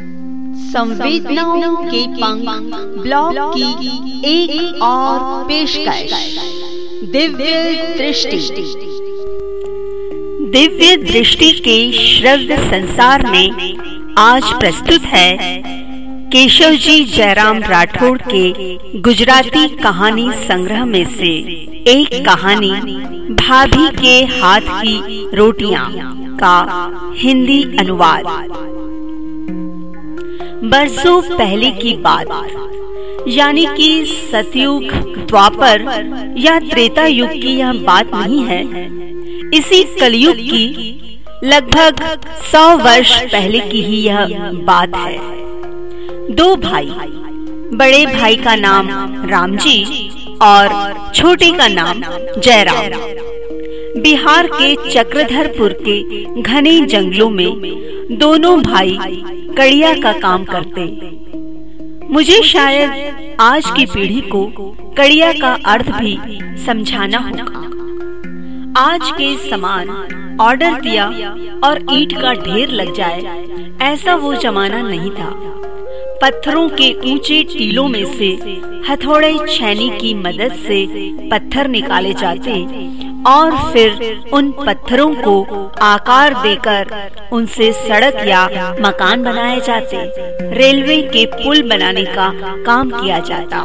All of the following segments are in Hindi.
संवेदनाओं के पंख ब्लॉग की एक, एक और पेशकश। दिव्य दृष्टि। दिव्य दृष्टि के श्रव्य संसार में आज प्रस्तुत है केशव जी जयराम राठौड़ के गुजराती कहानी संग्रह में से एक कहानी भाभी के हाथ की रोटियाँ का हिंदी अनुवाद। बरसों पहले की बात। यानी कि सतयुग द्वापर या त्रेता युग की यह बात नहीं है। इसी कलयुग की लगभग सौ वर्ष पहले की ही यह बात है। दो भाई, बड़े भाई का नाम राम जी और छोटे का नाम जयराम। बिहार के चक्रधरपुर के घने जंगलों में दोनों भाई कड़िया का काम करते। मुझे शायद आज की पीढ़ी को कड़िया का अर्थ भी समझाना होगा। आज के समान ऑर्डर दिया और ईट का ढेर लग जाए, ऐसा वो जमाना नहीं था। पत्थरों के ऊँचे टीलों में से हथौड़े छैनी की मदद से पत्थर निकाले जाते और फिर उन पत्थरों को आकार देकर उनसे सड़क या मकान बनाए जाते। रेलवे के पुल बनाने का काम किया जाता।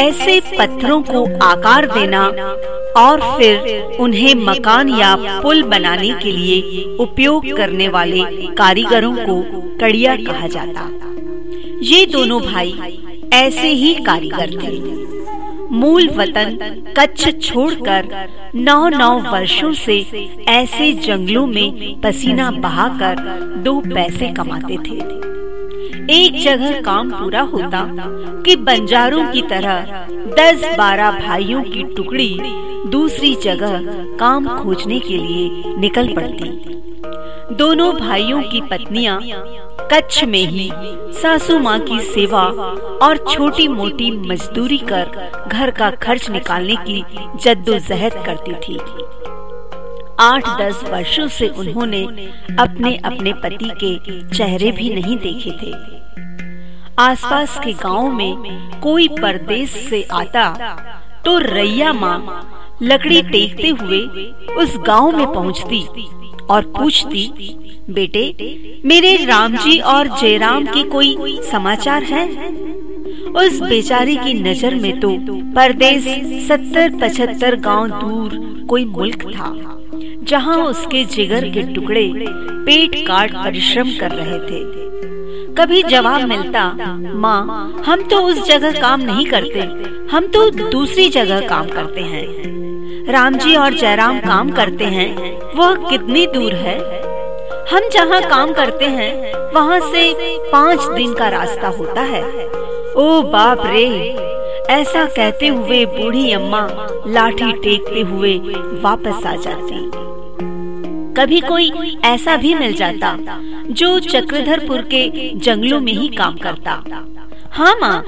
ऐसे पत्थरों को आकार देना और फिर उन्हें मकान या पुल बनाने के लिए उपयोग करने वाले कारीगरों को कड़िया कहा जाता। ये दोनों भाई ऐसे ही कारीगर थे। मूल वतन कच्छ छोड़कर नौ नौ वर्षों से ऐसे जंगलों में पसीना बहाकर दो पैसे कमाते थे। एक जगह काम पूरा होता कि बंजारों की तरह दस बारह भाइयों की टुकड़ी दूसरी जगह काम खोजने के लिए निकल पड़ती। दोनों भाइयों की पत्नियाँ कच्छ में ही सासू माँ की सेवा और छोटी मोटी मजदूरी कर घर का खर्च निकालने की जद्दोजहद करती थी। आठ दस वर्षों से उन्होंने अपने अपने पति के चेहरे भी नहीं देखे थे। आसपास के गाँव में कोई परदेश से आता तो रैया माँ लकड़ी टेकते हुए उस गाँव में पहुँचती और पूछती, बेटे, मेरे राम जी और जयराम की कोई समाचार है? उस बेचारी की नज़र में तो परदेश सत्तर पचहत्तर गाँव दूर कोई मुल्क था, जहाँ उसके जिगर के टुकड़े पेट काट परिश्रम कर रहे थे। कभी जवाब मिलता, माँ, हम तो उस जगह काम नहीं करते, हम तो दूसरी जगह काम करते हैं। राम जी और जयराम काम करते हैं, वह कितनी दूर है? हम जहाँ काम करते हैं, वहाँ से पाँच दिन का रास्ता होता है। ओ बाप रे! ऐसा कहते हुए बूढ़ी अम्मा लाठी टेकते हुए वापस आ जाती। कभी कोई ऐसा भी मिल जाता, जो चक्रधरपुर के जंगलों में ही काम करता। हाँ माँ,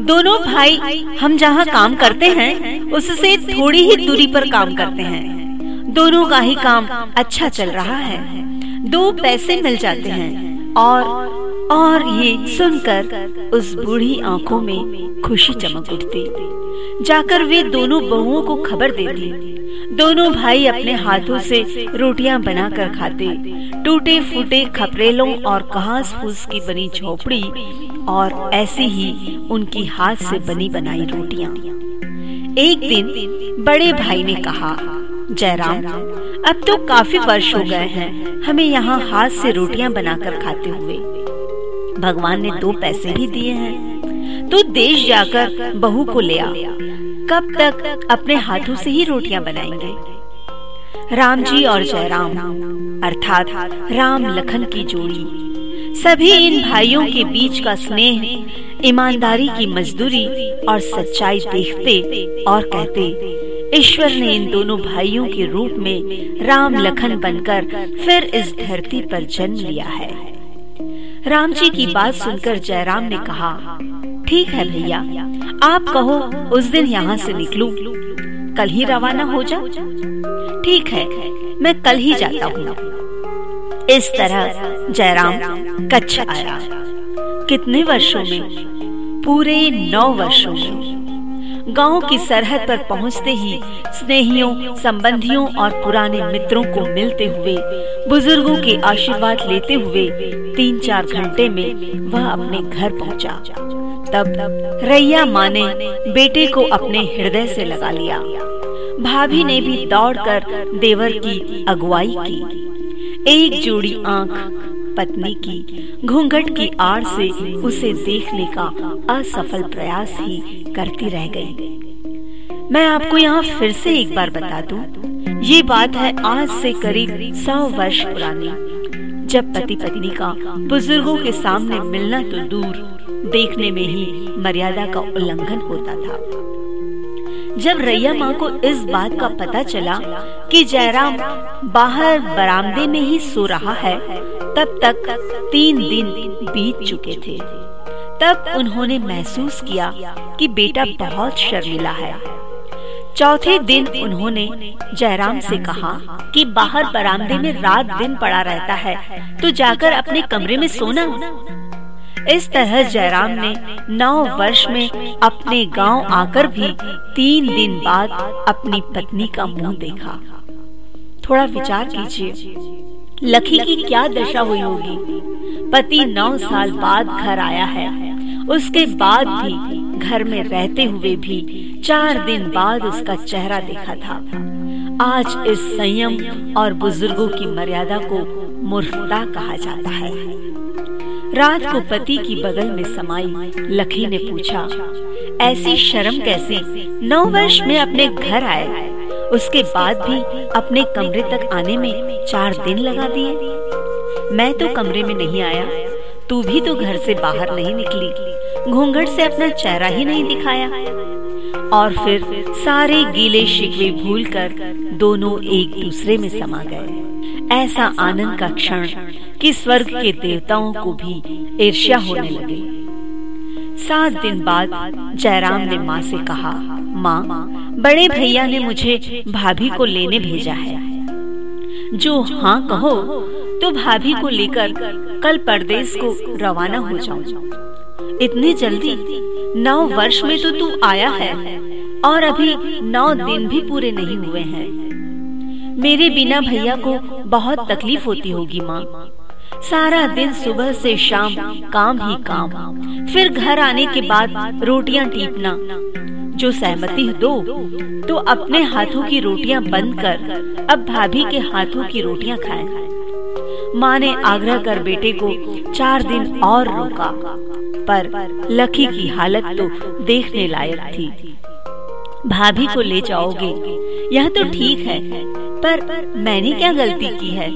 दोनों भाई हम जहाँ काम करते हैं, उससे थोड़ी ही दूरी पर काम करते हैं। दोनों का ही काम अच्छा चल रहा है। दो पैसे मिल जाते हैं और और ये सुनकर उस बूढ़ी आँखों में खुशी चमक उठती। जाकर वे दोनों बहुओं को खबर देती। दोनों भाई अपने हाथों से रोटियाँ बनाकर खाते। टूटे फूटे खपरेलों और घास फूस की बनी झोपड़ी और ऐसी ही उनकी हाथ से बनी बनाई रोटियाँ। एक दिन बड़े भाई ने कहा, जयराम, अब तो काफ़ी वर्ष हो गए हैं, हमें यहाँ हाथ से रोटियाँ बनाकर खाते हुए। भगवान ने दो पैसे भी दिए हैं तो देश जाकर बहू को ले आ। कब तक अपने हाथों से ही रोटियाँ बनाएँगे? राम जी और जयराम, अर्थात राम लखन की जोड़ी, सभी इन भाइयों के बीच का स्नेह, ईमानदारी की मजदूरी और सच्चाई देखते और कहते, ईश्वर ने इन दोनों भाइयों के रूप में राम लखन बनकर फिर इस धरती पर जन्म लिया है। राम जी की बात सुनकर जयराम ने कहा ठीक है भैया। आप कहो उस दिन यहाँ से निकलूं, कल ही रवाना हो जा ठीक है मैं कल ही जाता हूँ। इस तरह जयराम कच्छ आया। कितने वर्षों में? पूरे नौ वर्षों में। गाँव की सरहद पर पहुँचते ही स्नेहियों संबंधियों और पुराने मित्रों को मिलते हुए बुज़ुर्गों के आशीर्वाद लेते हुए तीन चार घंटे में वह अपने घर पहुँचा। तब रैया माँ ने बेटे को अपने हृदय से लगा लिया। भाभी ने भी दौड़कर देवर की अगुवाई की। एक जोड़ी आँख पत्नी की घूंघट की आड़ से उसे देखने का असफल प्रयास ही करती रह गई। मैं आपको यहाँ फिर से एक बार बता दूँ, ये बात है आज से करीब सौ वर्ष पुरानी। जब पति पत्नी का बुज़ुर्गों के सामने मिलना तो दूर देखने में ही मर्यादा का उल्लंघन होता था। जब रैया माँ को इस बात का पता चला कि जयराम बाहर बरामदे में ही सो रहा है, तब तक तीन दिन बीत चुके थे। तब उन्होंने महसूस किया कि बेटा बहुत शर्मिला है। चौथे दिन उन्होंने जयराम से कहा कि बाहर बरामदे में रात दिन पड़ा रहता है तो जाकर अपने कमरे में सोना। इस तरह जयराम ने नौ वर्ष में अपने गाँव आकर भी तीन दिन बाद अपनी पत्नी का मुँह देखा। थोड़ा विचार कीजिए लखी की क्या दशा हुई होगी? पति नौ साल बाद घर आया है। उसके बाद भी घर में रहते हुए भी चार दिन बाद उसका चेहरा देखा था। आज इस संयम और बुज़ुर्गों की मर्यादा को मूर्खता कहा जाता है। रात को पति की बगल में समाई लखी ने पूछा, ऐसी शर्म कैसे? नौ वर्ष में अपने घर आए। उसके बाद भी अपने कमरे तक आने में चार दिन लगा दिए। मैं तो कमरे में नहीं आया। तू भी तो घर से बाहर नहीं निकली। घूंघट से अपना चेहरा ही नहीं दिखाया। और फिर सारे गीले शिकवे भूलकर दोनों एक दूसरे में समा गए। ऐसा आनंद का क्षण कि स्वर्ग के देवताओं को भी ईर्ष्या होने लगे। सात दिन बाद जयराम ने माँ से कहा, माँ, बड़े भैया ने मुझे भाभी को लेने भेजा है। जो हाँ कहो तो भाभी को लेकर कल परदेश को रवाना हो जाऊँ। इतनी जल्दी नौ वर्ष में तो तू आया है, और अभी नौ दिन भी पूरे नहीं हुए हैं। मेरे बिना भैया को बहुत तकलीफ़ होती होगी, माँ। सारा दिन सुबह से शाम काम ही काम, फिर घर आने के बाद रोटियाँ टीपना। जो सहमति दो तो अपने हाथों की रोटियाँ बंद कर, अब भाभी के हाथों की रोटियाँ खाएँ। माँ ने आग्रह कर बेटे को चार दिन और रोका, पर लकी की हालत तो देखने लायक थी। भाभी को ले जाओगे, यह तो ठीक है, पर मैंने क्या गलती की है?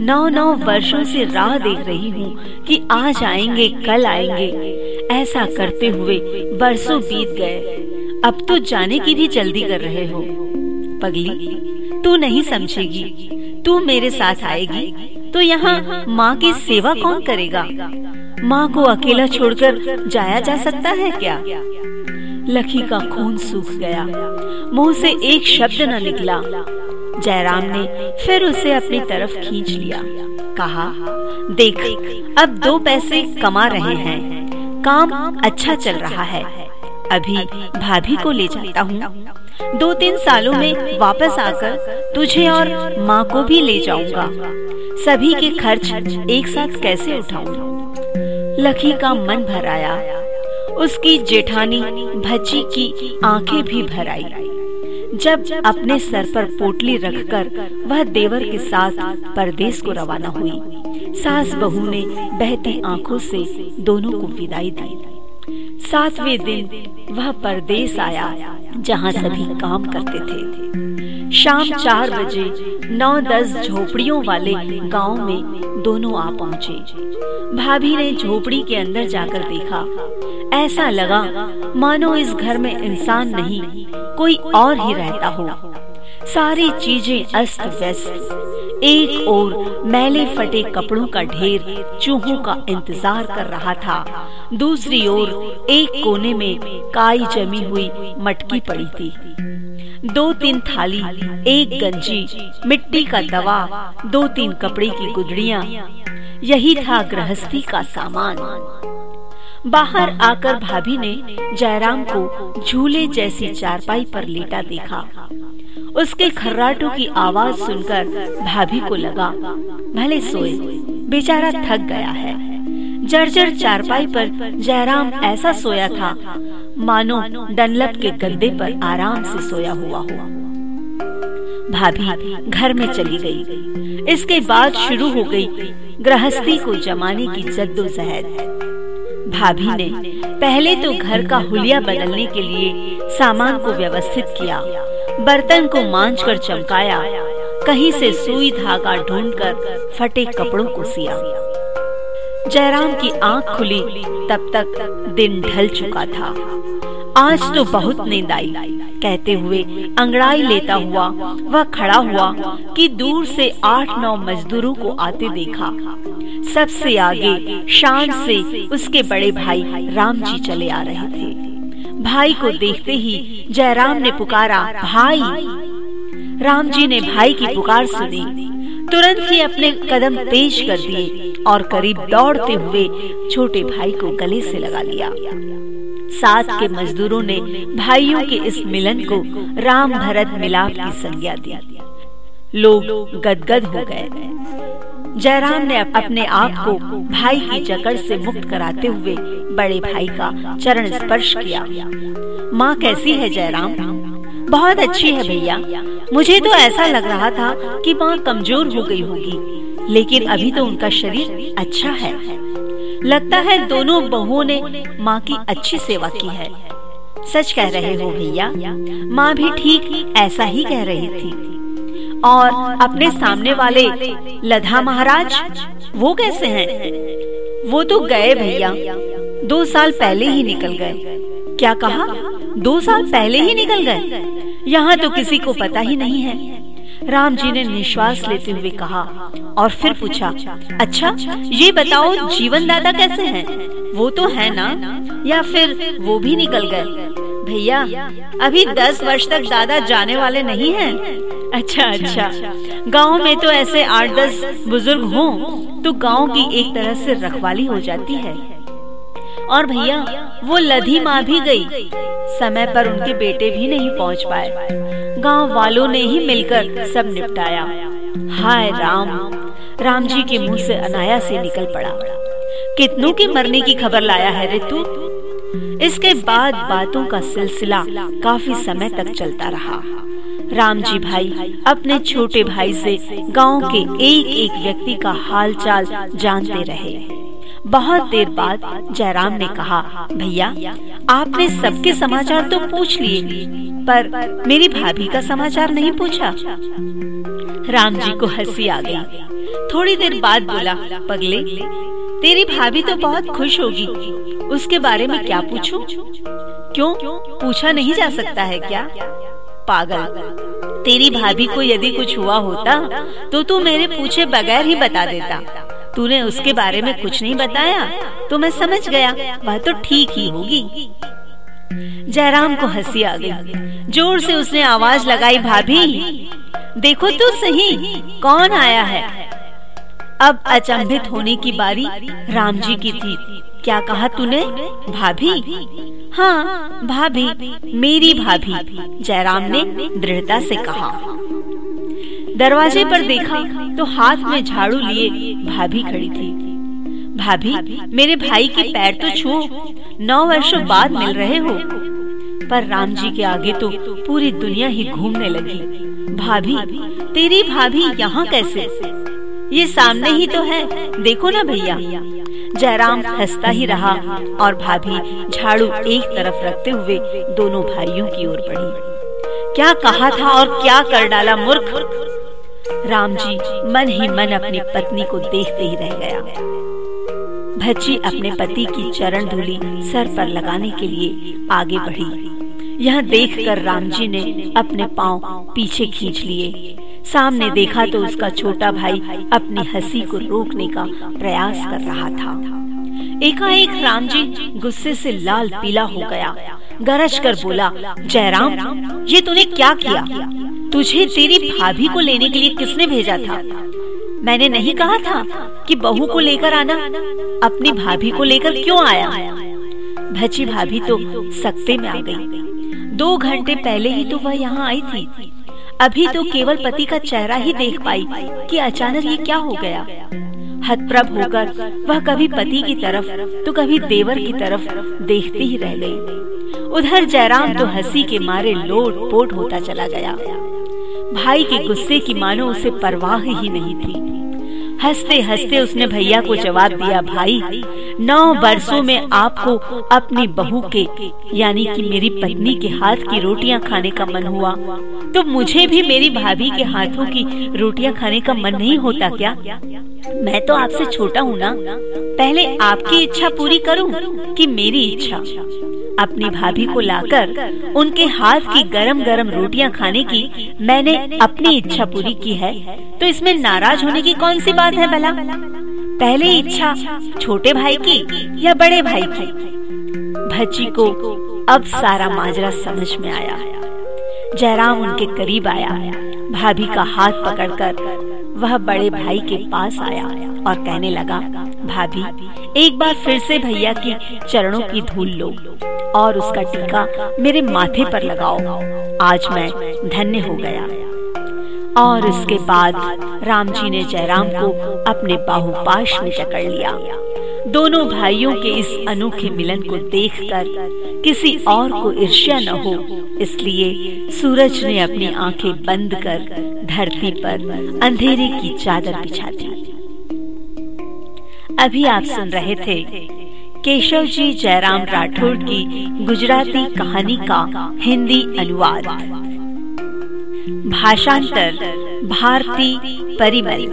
नौ नौ वर्षों से राह देख रही हूँ कि आज आएँगे, कल आएँगे। ऐसा करते हुए बरसों बीत गए। अब तो जाने की भी जल्दी कर रहे हो। पगली, तू नहीं समझेगी। तू मेरे साथ आएगी। तो यहाँ माँ की सेवा कौन करेगा? माँ को अकेला छोड़कर जाया जा सकता है क्या? लखी का खून सूख गया। मुँह से एक शब्द न निकला। जयराम ने फिर उसे अपनी तरफ़ खींच लिया। कहा, देख, अब दो पैसे कमा रहे हैं। काम अच्छा चल रहा है। अभी भाभी को ले जाता हूँ। दो तीन सालों में वापस आकर तुझे और माँ को भी ले जाऊँगा। सभी के खर्च एक साथ कैसे उठाऊं? लखी का मन भर आया। उसकी जेठानी भज्जी की आँखें भी भर आई। जब अपने सर पर पोटली रखकर वह देवर के साथ परदेश को रवाना हुई, सास बहू ने बहती आँखों से दोनों को विदाई दी। सातवें दिन वह परदेश आया, जहाँ सभी काम करते थे। शाम चार बजे नौ दस झोपड़ियों वाले गाँव में दोनों आ पहुँचे। भाभी ने झोपड़ी के अंदर जाकर देखा। ऐसा लगा मानो इस घर में इंसान नहीं, कोई और ही रहता हो। सारी चीज़ें अस्त व्यस्त। एक और मैले फटे कपड़ों का ढेर चूहों का इंतज़ार कर रहा था। दूसरी ओर एक कोने में काई जमी हुई मटकी पड़ी थी। दो तीन थाली, एक गंजी, मिट्टी का तवा दो तीन कपड़े की गुदड़िया। यही था गृहस्थी का सामान। बाहर आकर भाभी ने जयराम को झूले जैसी चारपाई पर लेटा देखा। उसके खर्राटों की आवाज़ सुनकर भाभी को लगा, भले सोए, बेचारा थक गया है। जर्जर चारपाई पर जयराम ऐसा सोया था। मानो डनलप के गद्दे पर आराम से सोया हुआ हो। भाभी घर में चली गई। इसके बाद शुरू हो गई गृहस्थी को जमाने की जद्दोजहद। भाभी ने पहले तो घर का हुलिया बदलने के लिए सामान को व्यवस्थित किया, बर्तन को मांझ कर चमकाया, कहीं से सुई धागा ढूंढकर फटे कपड़ों को सिया। जयराम की आँख खुली, तब तक दिन ढल चुका था। आज तो बहुत नींद आई। कहते हुए अंगड़ाई लेता हुआ, वह खड़ा हुआ कि दूर से आठ नौ मजदूरों को आते देखा। सबसे आगे, शान से उसके बड़े भाई राम जी चले आ रहे थे। भाई को देखते ही जयराम ने पुकारा, भाई! राम जी ने भाई की पुकार सुनी। तुरंत ही अपने कदम तेज कर दिए। और करीब दौड़ते हुए छोटे भाई को गले से लगा लिया। साथ के मजदूरों ने भाइयों के इस मिलन को राम भरत मिलाप की संज्ञा दी। लोग गदगद हो गए। जयराम ने अपने आप को भाई की जकड़ से मुक्त कराते हुए बड़े भाई का चरण स्पर्श किया। माँ कैसी है जयराम? बहुत अच्छी है भैया। मुझे तो ऐसा लग रहा था कि माँ कमज़ोर हो गई होगी। लेकिन अभी तो उनका शरीर अच्छा है। लगता है दोनों बहुओं ने माँ की अच्छी सेवा की है। सच कह रहे हो भैया, माँ भी ठीक ऐसा ही कह रही थी। और अपने सामने वाले लधा महाराज, वो कैसे हैं? वो तो गए भैया, दो साल पहले ही निकल गए। क्या कहा? दो साल पहले ही निकल गए? यहाँ तो किसी को पता ही नहीं है। राम जी ने निश्वास लेते हुए कहा और फिर पूछा अच्छा ये बताओ जीवन दादा कैसे हैं? वो तो है ना या फिर वो भी निकल गए भैया, अभी दस वर्ष तक दादा जाने वाले नहीं हैं। अच्छा अच्छा गाँव में तो ऐसे आठ दस बुज़ुर्ग हों तो गाँव की एक तरह से रखवाली हो जाती है और भैया, वो लधी माँ भी गई, समय पर उनके बेटे भी नहीं पहुँच पाए गाँव वालों ने ही मिलकर सब निपटाया। हाय राम राम जी के मुँह से अनाया से निकल पड़ा। कितनों के मरने की खबर लाया है रे तू इसके बाद बातों का सिलसिला काफ़ी समय तक चलता रहा। राम जी भाई, अपने छोटे भाई से गाँव के एक एक व्यक्ति का हाल चाल जानते रहे। बहुत देर बाद जयराम ने कहा, भैया, आपने सबके समाचार तो पूछ लिए, पर मेरी भाभी का समाचार नहीं पूछा? राम जी को हँसी आ गई। थोड़ी देर बाद बोला, पगले, तेरी भाभी तो बहुत खुश होगी, उसके बारे में क्या पूछूँ? क्यों, पूछा नहीं जा सकता है क्या? पागल, तेरी भाभी को यदि कुछ हुआ होता तो तू मेरे पूछे बगैर ही बता देता। तूने उसके बारे में कुछ नहीं बताया? तो मैं समझ गया। वह तो ठीक ही होगी। जयराम को हँसी आ गई। ज़ोर से उसने आवाज़ लगाई, भाभी, देखो तो सही, कौन आया है? अब अचंभित होने की बारी राम जी की थी। क्या कहा तूने? भाभी। हाँ भाभी, मेरी भाभी, जयराम ने दृढ़ता से कहा। दरवाजे पर देखा तो हाथ में झाड़ू लिए भाभी खड़ी थी। भाभी, मेरे भाई के पैर तो छू, नौ वर्षों बाद मिल रहे हो। पर राम जी के आगे तो पूरी दुनिया ही घूमने लगी। भाभी, तेरी भाभी यहाँ कैसे? ये सामने ही तो है, देखो ना भैया। जयराम हंसता ही रहा और भाभी झाड़ू एक तरफ़ रखते हुए दोनों भाइयों की ओर बढ़ी। क्या कहा था और क्या कर डाला मूर्ख? राम जी मन ही मन अपनी पत्नी को देखते ही रह गया। भज्जी अपने पति की चरण धूली सर पर लगाने के लिए आगे बढ़ी। यह देखकर राम जी ने अपने पाँव पीछे खींच लिए। सामने देखा तो उसका छोटा भाई अपनी हँसी को रोकने का प्रयास कर रहा था। एकाएक राम जी गुस्से से लाल पीला हो गया। गरज कर बोला, जयराम, ये तूने क्या किया? तुझे तेरी भाभी को लेने के लिए किसने भेजा था? मैंने नहीं कहा था कि बहू को लेकर आना, अपनी भाभी को लेकर क्यों आया? भची भाभी तो सकते में आ गई। दो घंटे पहले ही तो वह यहाँ आई थी। अभी तो केवल पति का चेहरा ही देख पाई कि अचानक ये क्या हो गया। हतप्रभ होकर वह कभी पति की तरफ़ तो कभी देवर की तरफ़ देखती ही रह गई। उधर जयराम तो हँसी के मारे लोट पोट होता चला गया। भाई के गुस्से की मानो उसे परवाह ही नहीं थी। हँसते हँसते उसने भैया को जवाब दिया, भाई, नौ बरसों में आपको अपनी बहू के, यानी कि मेरी पत्नी के हाथ की रोटियाँ खाने का मन हुआ। तो मुझे भी मेरी भाभी के हाथों की रोटियाँ खाने का मन नहीं होता क्या? मैं तो आपसे छोटा हूँ ना। पहले आपकी इच्छा पूरी करूँ कि मेरी इच्छा? अपनी भाभी को लाकर उनके हाथ की गरम गरम रोटियाँ खाने की मैंने अपनी इच्छा पूरी की है। तो इसमें नाराज़ होने की कौन सी बात है, भला? पहले इच्छा छोटे भाई की या बड़े भाई की? भज्जी को अब सारा माजरा समझ में आया। जयराम उनके करीब आया। भाभी का हाथ पकड़कर वह बड़े भाई के पास आया और कहने लगा भाभी, एक बार फिर से भैया की चरणों की धूल लो और उसका टीका मेरे माथे पर लगाओ। आज मैं धन्य हो गया। और उसके बाद राम जी ने जयराम को अपने बाहुपाश में जकड़ लिया। दोनों भाइयों के इस अनोखे मिलन को देखकर किसी और को ईर्ष्या न हो, इसलिए सूरज ने अपनी आँखें बंद कर धरती पर अंधेरे की चादर बिछा दी। अभी आप सुन रहे थे केशव जी जयराम राठौड़ की गुजराती कहानी का हिंदी अनुवाद। भाषांतर भारती परिमरी